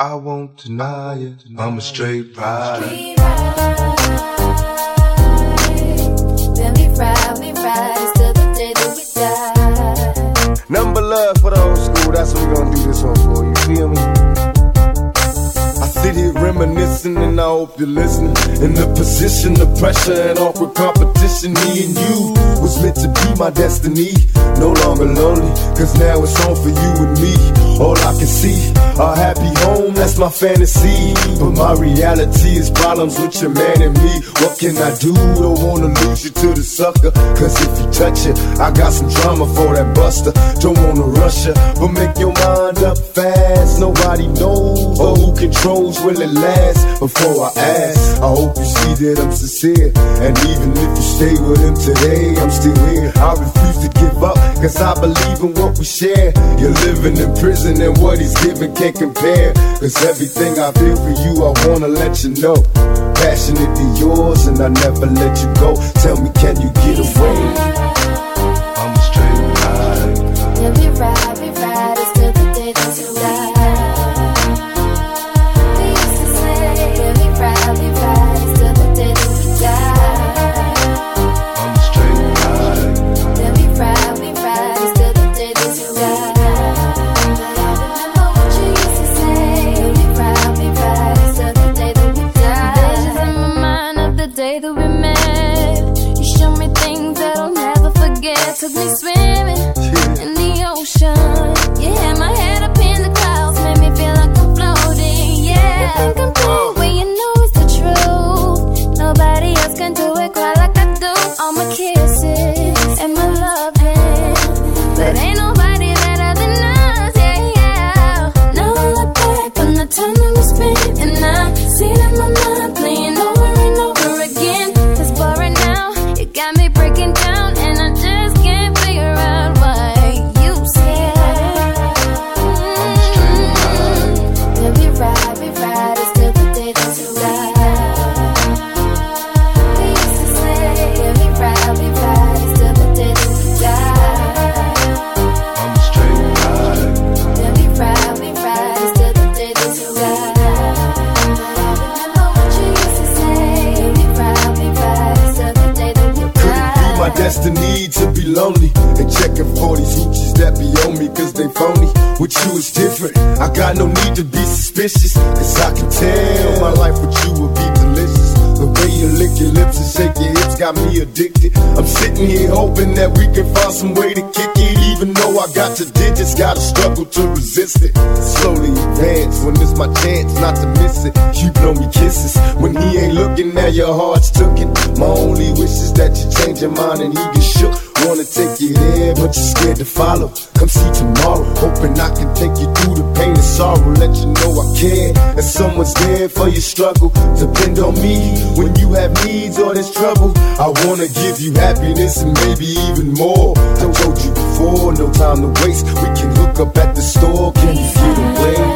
I won't deny it. I'm a straight rider. We ride, then we ride, we ride till the day that we die. Number love for the old school, that's what we gonna do this one for, you feel me? I sit here reminiscing and I hope you're listening. In the position of pressure and awkward competition, me and you was meant to be my destiny. No longer lonely, cause now it's on for you and me. All I can see, a happy home, that's my fantasy. But my reality is problems with your man and me. What can I do? Don't wanna lose you to the sucker. Cause if you touch it, I got some drama for that buster. Don't wanna rush you, but make your mind up fast. Nobody knows or who controls will it last. Before I ask, I hope you see that I'm sincere. And even if you stay with him today, I'm still here. I refuse to give up, cause I believe in what we share. You're living in prison and what he's giving can't compare. Cause everything I feel for you, I wanna let you know. Passionately yours, and I never let you go. Tell me, can you get away? Down, and I just my die. to be lonely and checking for these hoochies that be on me cause they phony? With you it's different. I got no need to be suspicious cause I can tell my life with you would be delicious. The way you lick your lips and shake your hips got me addicted. I'm sitting here hoping that we can find some way to kick it. Even though I got your digits, gotta struggle to resist it. Slowly advance when it's my chance not to miss it. You your heart's took it. My only wish is that you change your mind and he get shook. Wanna take you there, but you're scared to follow. Come see tomorrow, hoping I can take you through the pain and sorrow. Let you know I care, and someone's there for your struggle. Depend on me when you have needs or there's trouble. I wanna give you happiness and maybe even more. Told you before, no time to waste. We can hook up at the store. Can you get the I'm